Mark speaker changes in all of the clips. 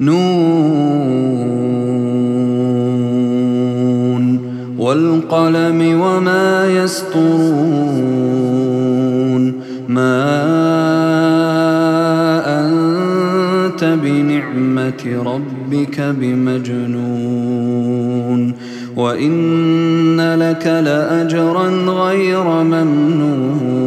Speaker 1: نون والقلم وما يسطرون ما أنت بنعمة ربك بمجنون وإن لك لأجرا غير ممنون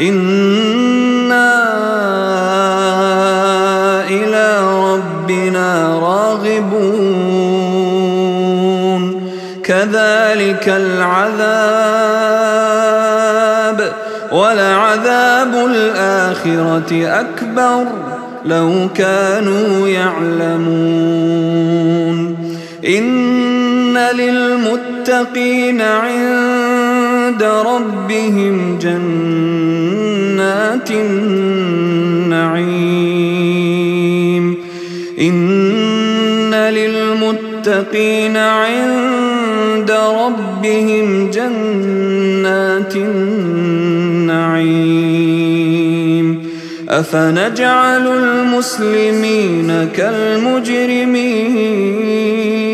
Speaker 1: إنا إلى ربنا راغبون كذلك العذاب ولعذاب الآخرة أكبر لو كانوا يعلمون إن للمتقين عند عند ربهم جنات النعيم. إن للمتقين عند ربهم جنات النعيم. أفنجعل المسلمين كالمجرمين.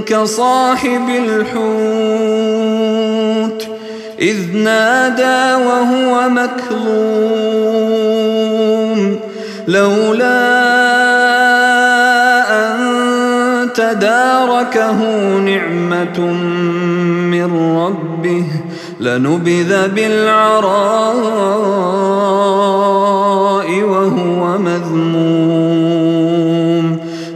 Speaker 1: كصاحب الحوت إذ نادى وهو مكظوم لولا أن تداركه نعمة من ربه لنبذ بالعراء وهو مذموم.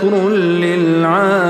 Speaker 1: ذكر للعالمين